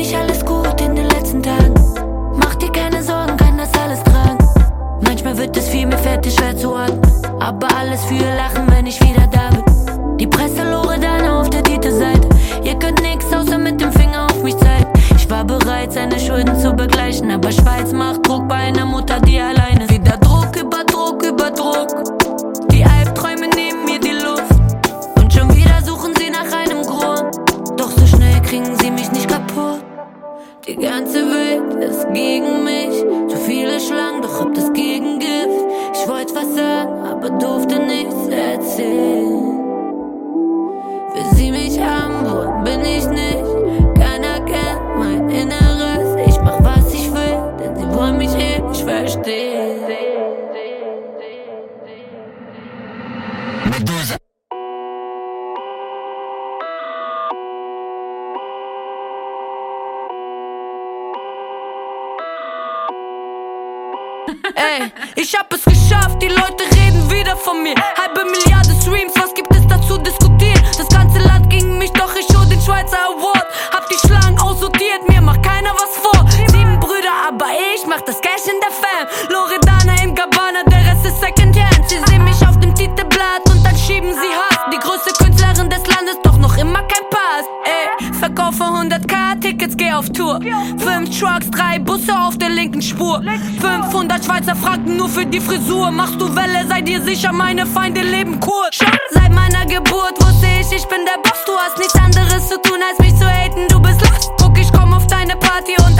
nicht alles gut in den letzten Tagen. Mach dir keine Sorgen, kann das alles tragen. Manchmal wird es viel, mir fällt es schwer zu atmen. Aber alles für Lachen, wenn ganze Welt ist gegen mich. Zu viele Schlangen, doch hab das Gegengift. Ich wollte was sagen, aber durfte nichts erzählen. Will sie mich haben, wo bin ich nicht? Keiner kennt mein Inneres. Ich mach was ich will, denn sie wollen mich eh nicht verstehen. Medusa. Ey, ich hab es geschafft, die Leute reden wieder von mir. Halbe Milliarde Streams, was gibt es da zu diskutieren? Das ganze Land gegen mich, doch ich hol den Schweizer Award. Hab die Schlangen aussortiert, mir macht keiner was vor. Sieben Brüder, aber ich mach das Cash in der Fam. Loredana in Gabbana, der Rest ist Secondhand. Sie sehen mich auf dem Titelblatt und dann schieben sie verkaufe 100k Tickets, geh auf Tour. Fünf Trucks, drei Busse auf der linken Spur. 500 Schweizer Franken nur für die Frisur. Machst du Welle, sei dir sicher, meine Feinde leben kurz. Seit meiner Geburt wusste ich, ich bin der Boss. Du hast nichts anderes zu tun, als mich zu haten. Du bist lost. Guck, ich komm auf deine Party und